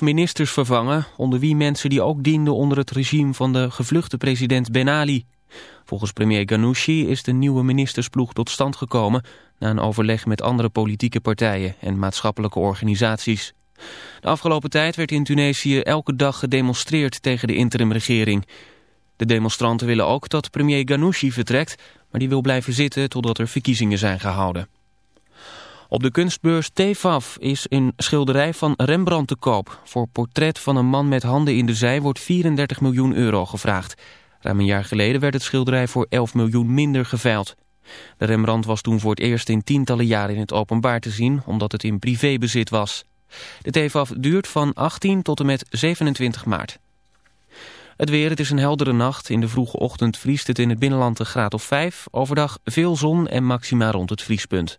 ministers vervangen, onder wie mensen die ook dienden onder het regime van de gevluchte president Ben Ali. Volgens premier Ghanouchi is de nieuwe ministersploeg tot stand gekomen na een overleg met andere politieke partijen en maatschappelijke organisaties. De afgelopen tijd werd in Tunesië elke dag gedemonstreerd tegen de interimregering. De demonstranten willen ook dat premier Ghanouchi vertrekt, maar die wil blijven zitten totdat er verkiezingen zijn gehouden. Op de kunstbeurs TFAF is een schilderij van Rembrandt te koop. Voor portret van een man met handen in de zij wordt 34 miljoen euro gevraagd. Ruim een jaar geleden werd het schilderij voor 11 miljoen minder geveild. De Rembrandt was toen voor het eerst in tientallen jaren in het openbaar te zien... omdat het in privébezit was. De TFAF duurt van 18 tot en met 27 maart. Het weer, het is een heldere nacht. In de vroege ochtend vriest het in het binnenland een graad of 5. Overdag veel zon en maxima rond het vriespunt.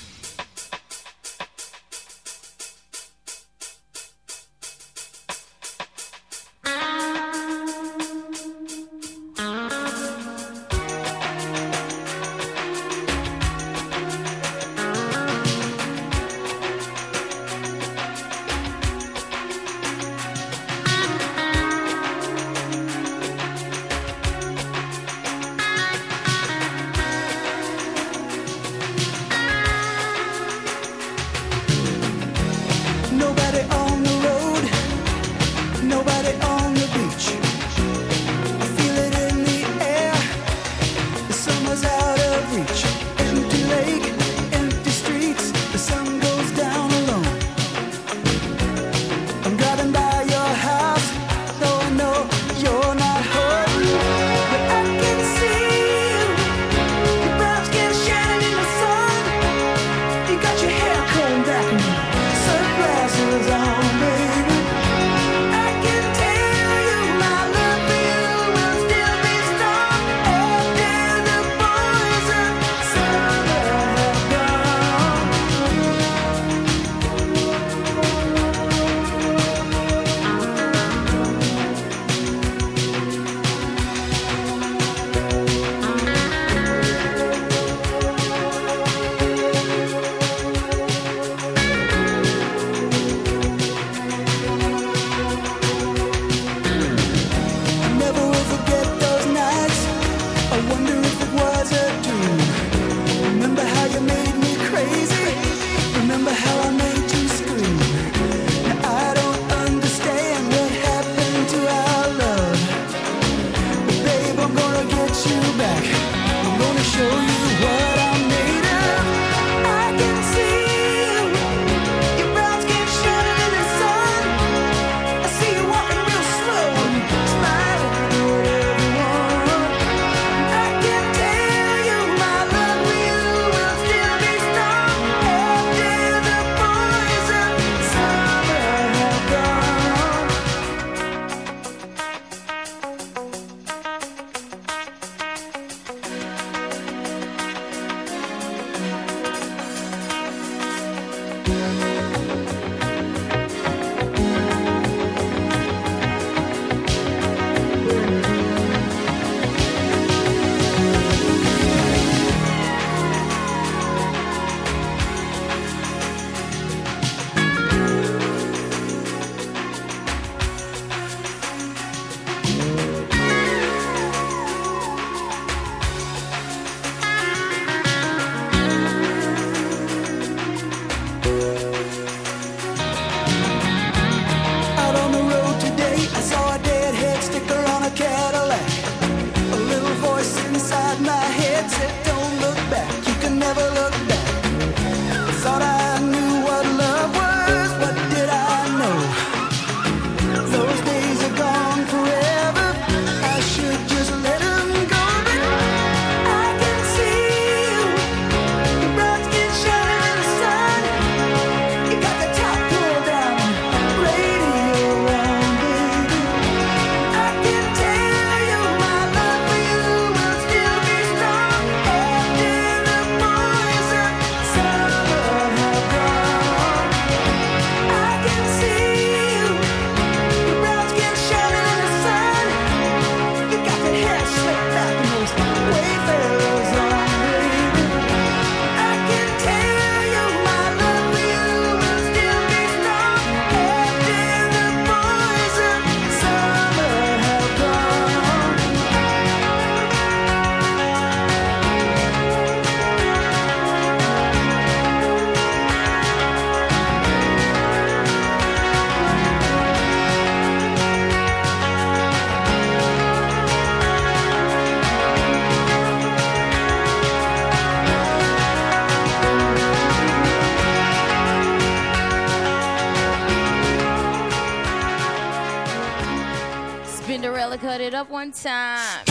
cut it up one time.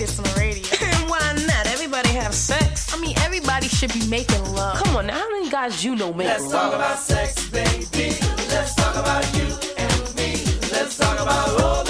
this on the radio. Why not? Everybody have sex. I mean, everybody should be making love. Come on, how many guys you know make Let's love? Let's talk about sex, baby. Let's talk about you and me. Let's talk about all the.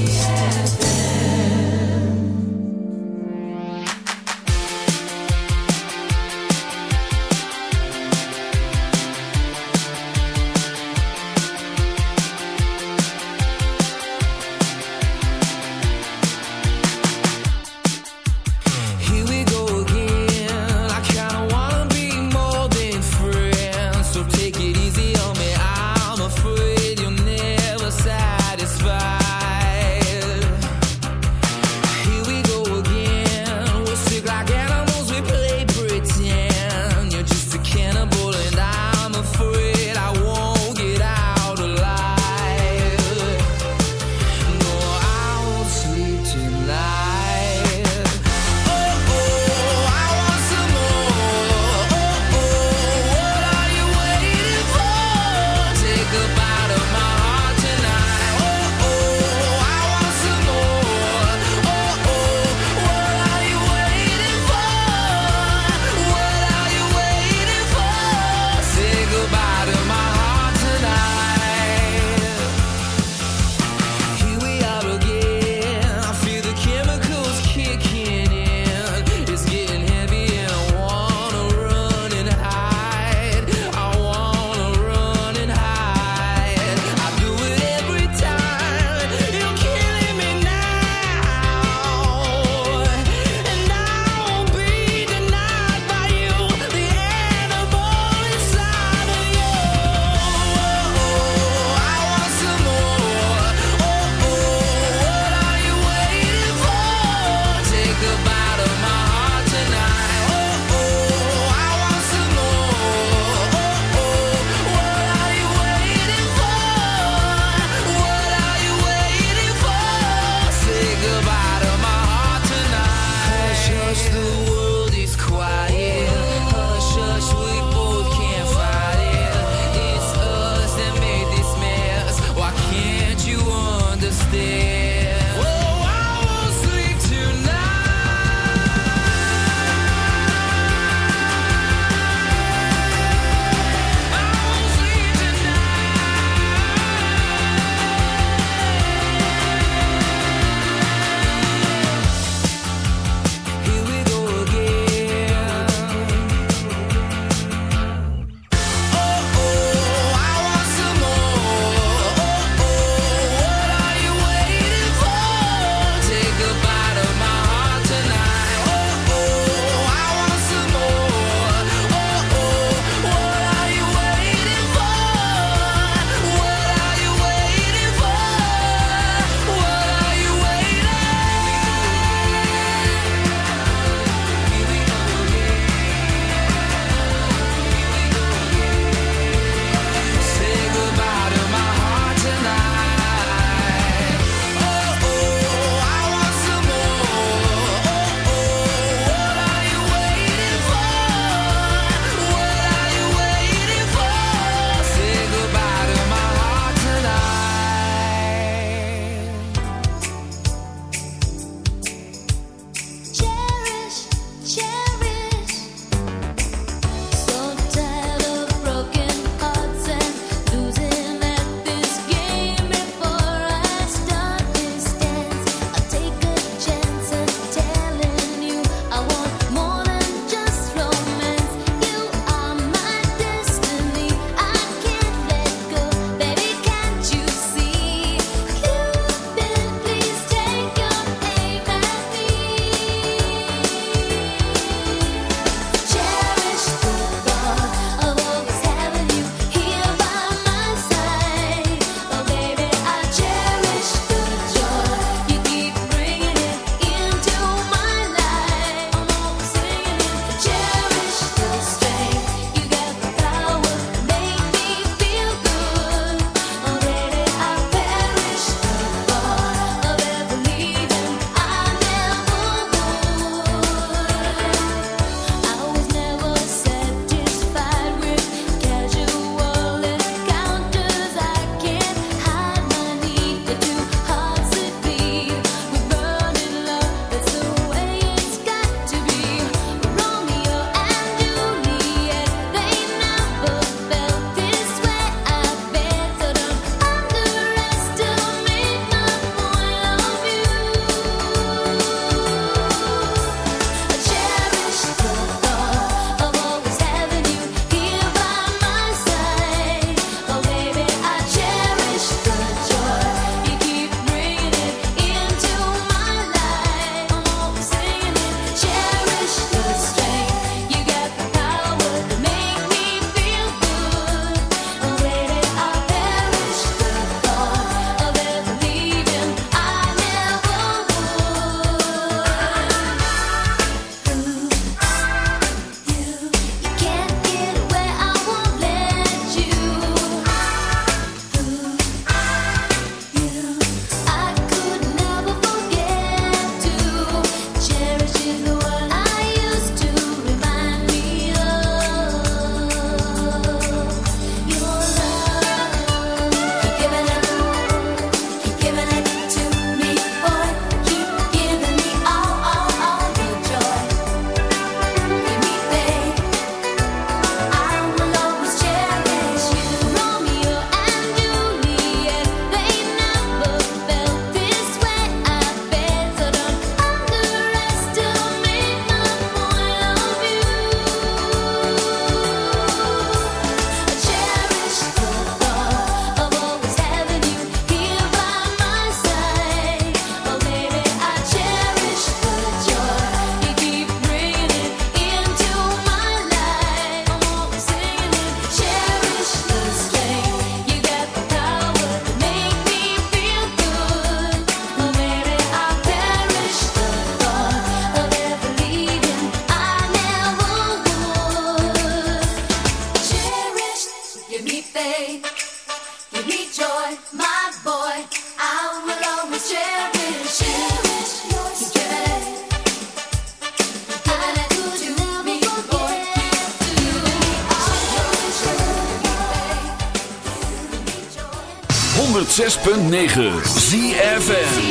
106.9 ZFM.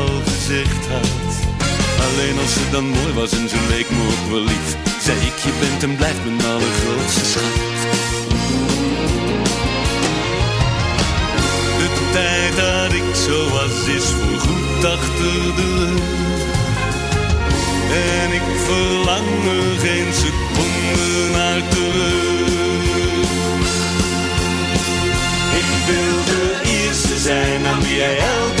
als ze dan mooi was en leek me ook wel lief Zei ik, je bent en blijft mijn allergrootste schat. De tijd dat ik zo was is voorgoed achter de rug En ik verlang er geen seconde naar terug. Ik wil de eerste zijn aan wie jij elke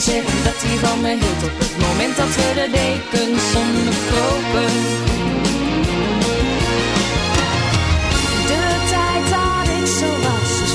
zeggen dat hij van me hield Op het moment dat we de dekens onderkropen De tijd dat ik zo was is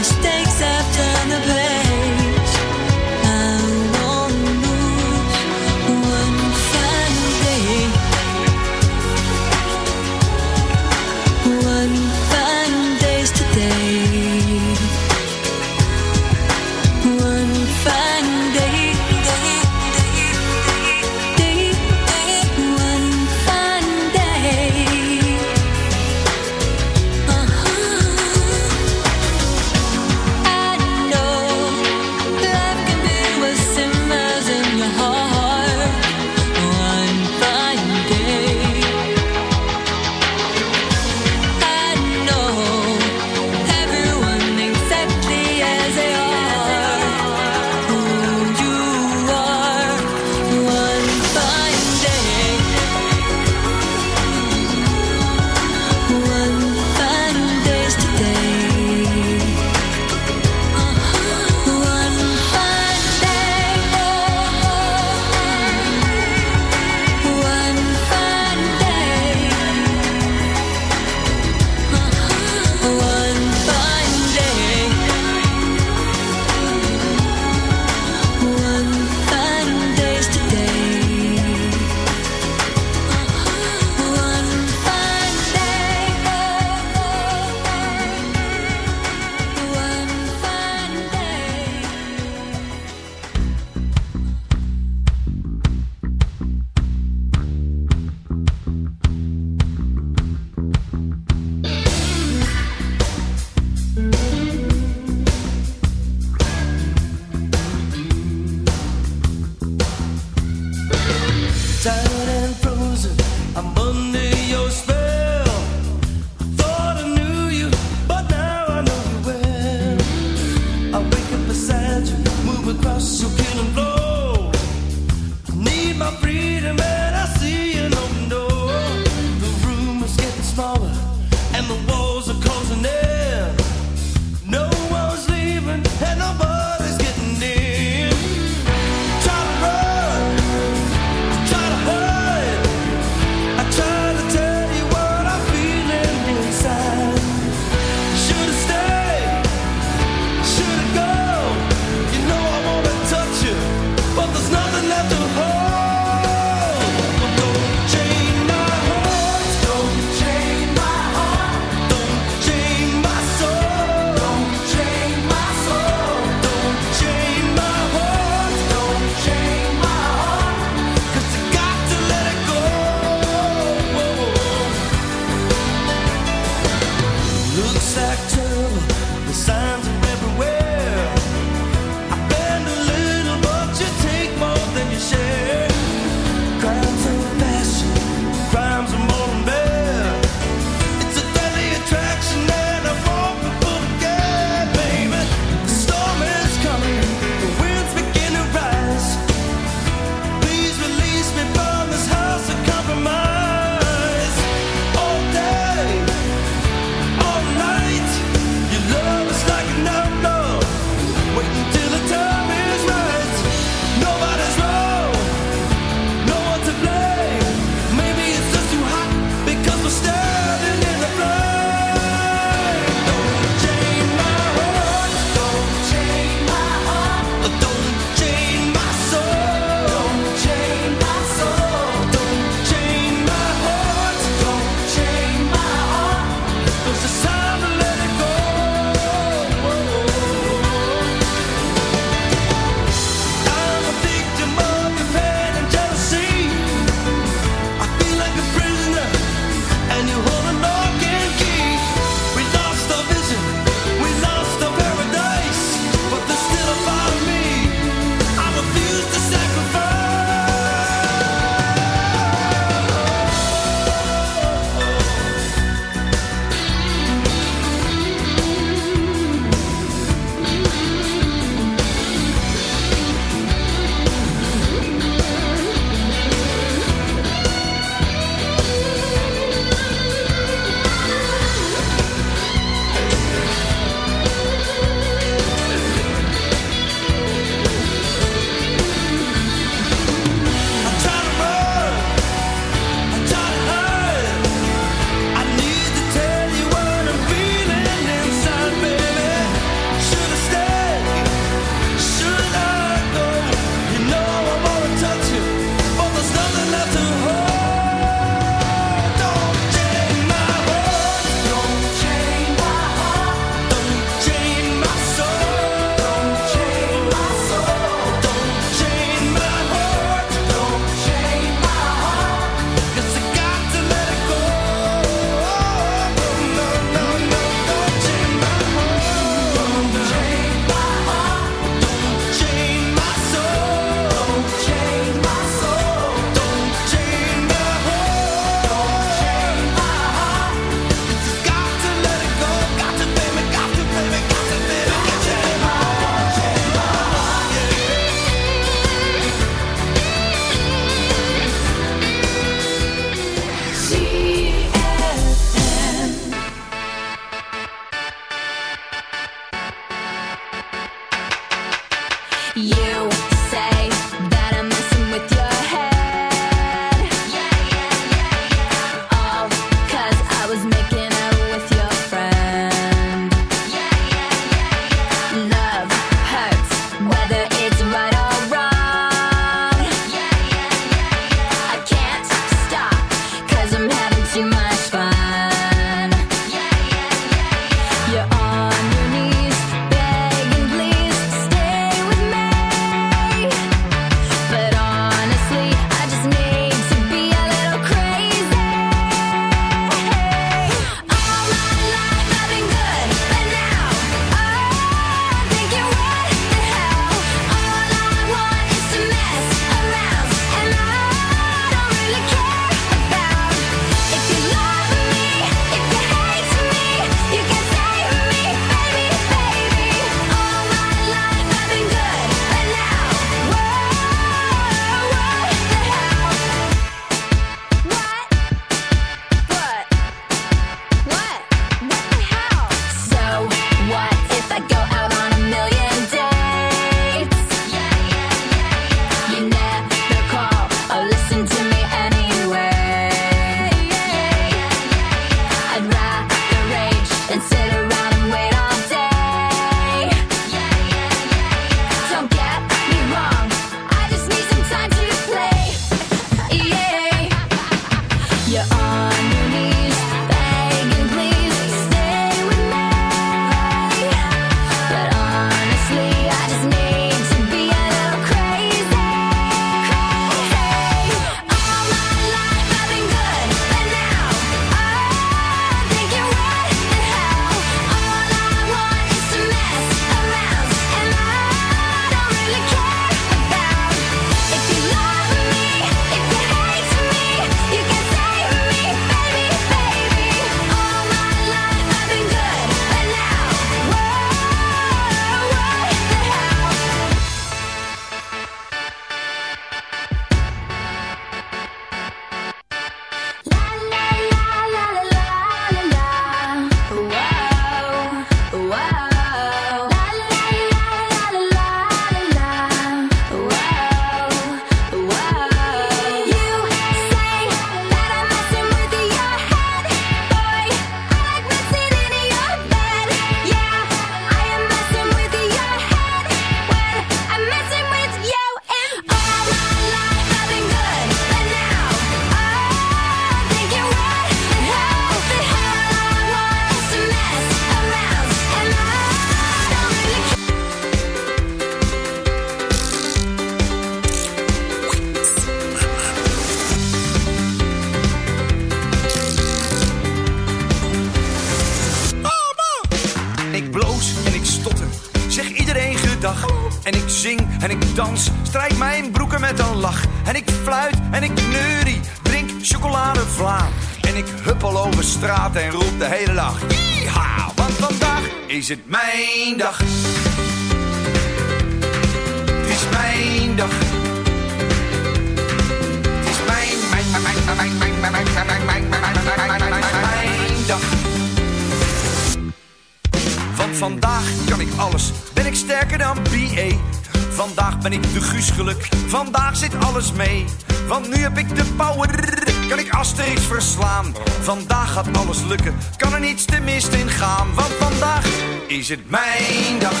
is het mijn dag.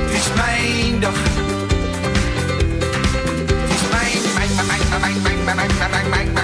Het is mijn dag. Is mijn, mijn, mijn, mijn, mijn, mijn, mijn, mijn, mijn, mijn, mijn.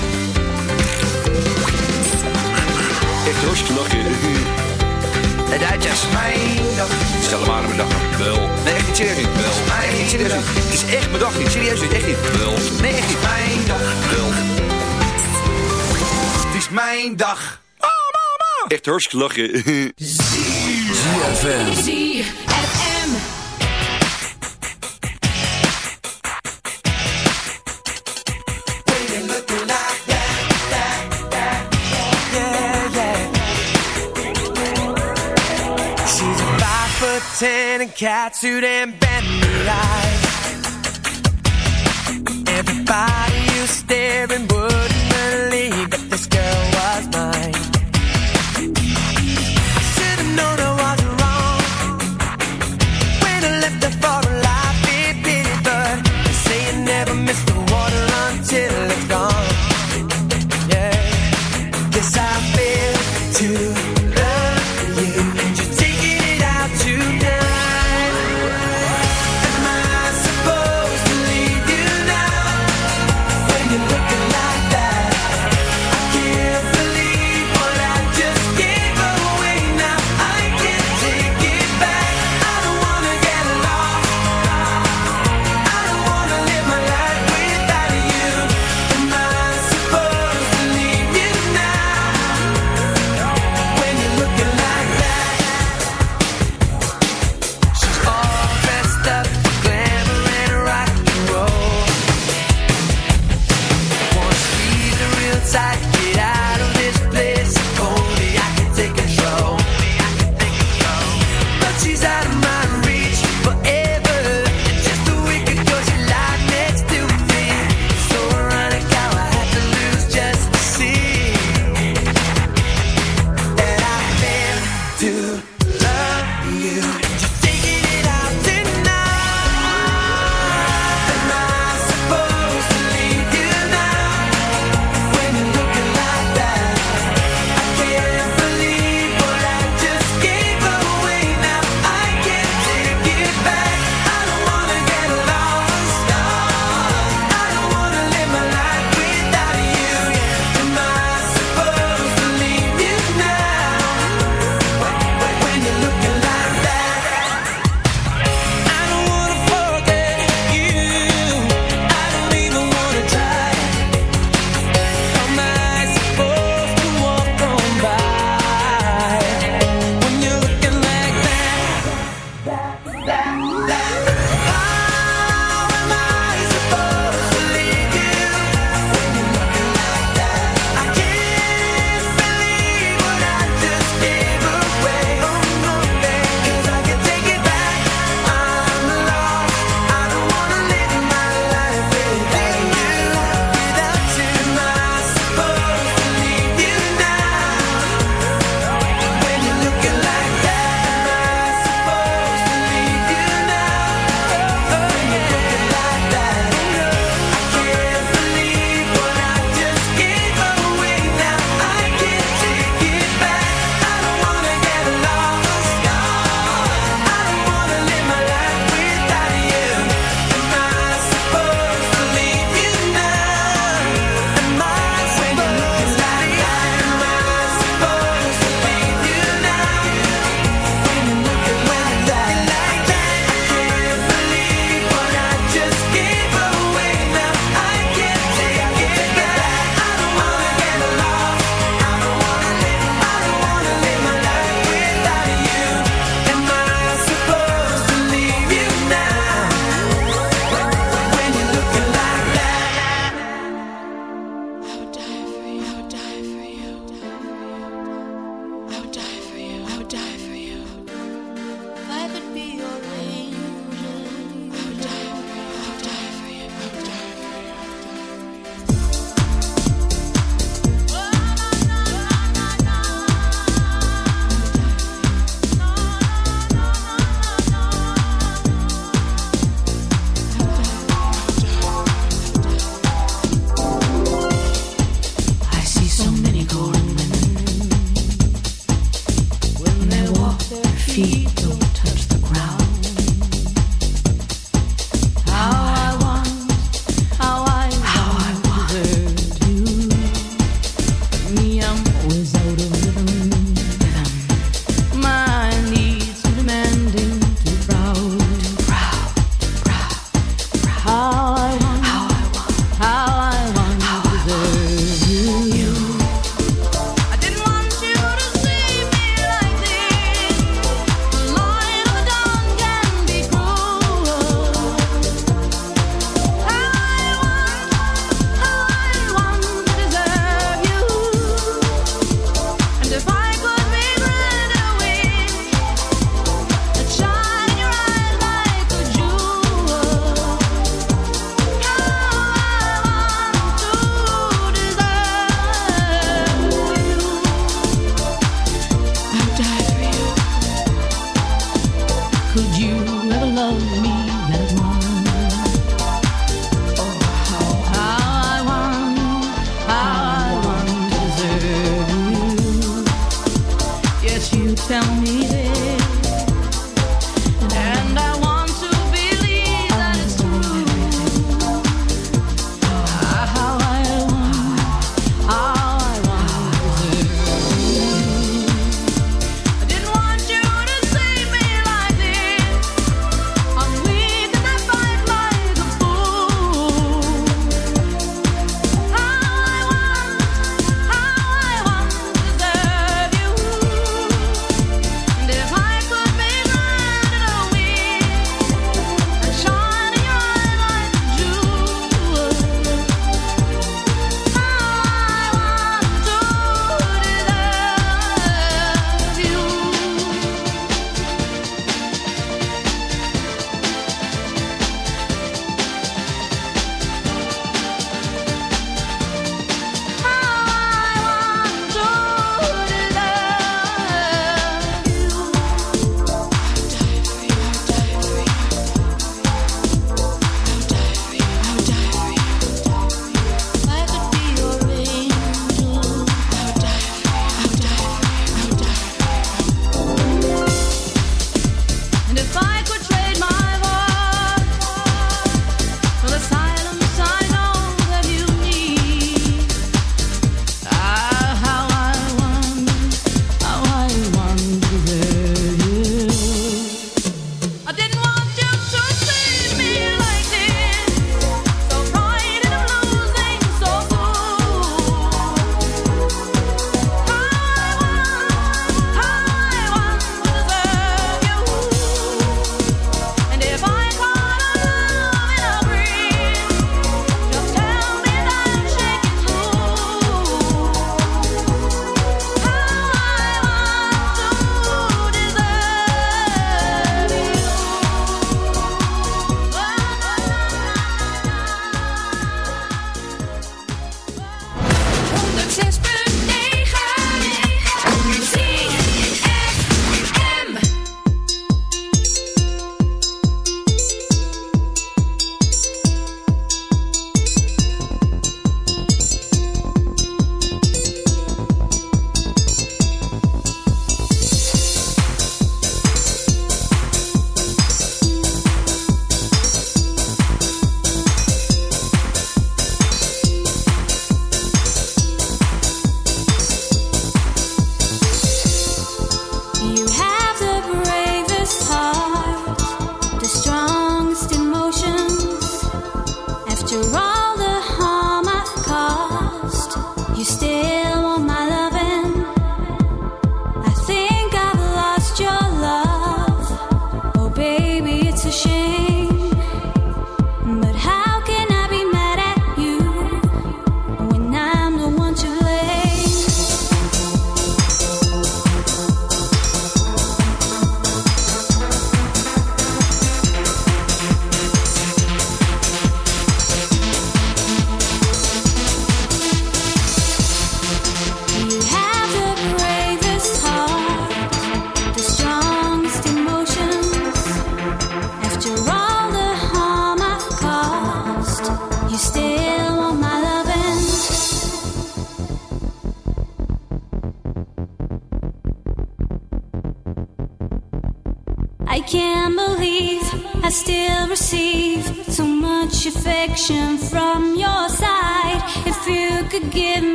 echt roosje Het is mijn dag. Stel maar mijn dag. Wel. Nee, echt niet serieus niet. Wel. Nee, echt niet serieus. Het is echt mijn dag niet. Serieus niet. Echt niet. Wel. Nee, echt niet. Mijn dag. Wel. Het is mijn dag. Oh, mama. Echt hartstikke lachen. ZFM. ten and cat who didn't bend the like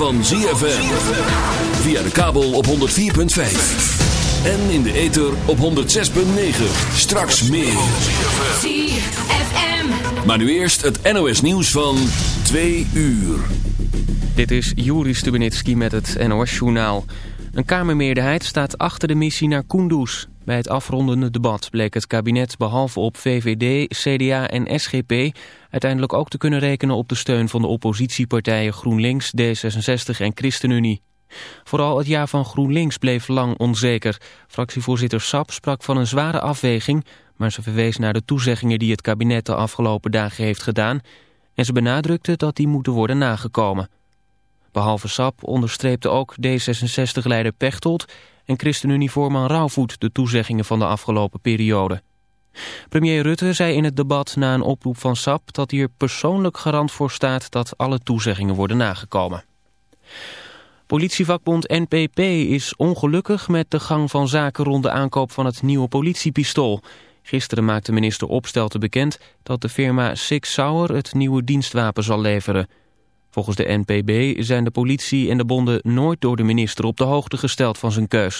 van ZFM. Via de kabel op 104.5. En in de ether op 106.9. Straks meer. ZFM. Maar nu eerst het NOS nieuws van 2 uur. Dit is Juri Stubenitski met het NOS-journaal. Een Kamermeerderheid staat achter de missie naar Kunduz. Bij het afrondende debat bleek het kabinet behalve op VVD, CDA en SGP... uiteindelijk ook te kunnen rekenen op de steun van de oppositiepartijen GroenLinks, D66 en ChristenUnie. Vooral het jaar van GroenLinks bleef lang onzeker. Fractievoorzitter Sap sprak van een zware afweging... maar ze verwees naar de toezeggingen die het kabinet de afgelopen dagen heeft gedaan... en ze benadrukte dat die moeten worden nagekomen... Behalve Sap onderstreepte ook D66-leider Pechtold en ChristenUnie-voorman Rauwvoet de toezeggingen van de afgelopen periode. Premier Rutte zei in het debat na een oproep van Sap dat hij er persoonlijk garant voor staat dat alle toezeggingen worden nagekomen. Politievakbond NPP is ongelukkig met de gang van zaken rond de aankoop van het nieuwe politiepistool. Gisteren maakte minister Opstelten bekend dat de firma Six Sauer het nieuwe dienstwapen zal leveren. Volgens de NPB zijn de politie en de bonden nooit door de minister op de hoogte gesteld van zijn keus.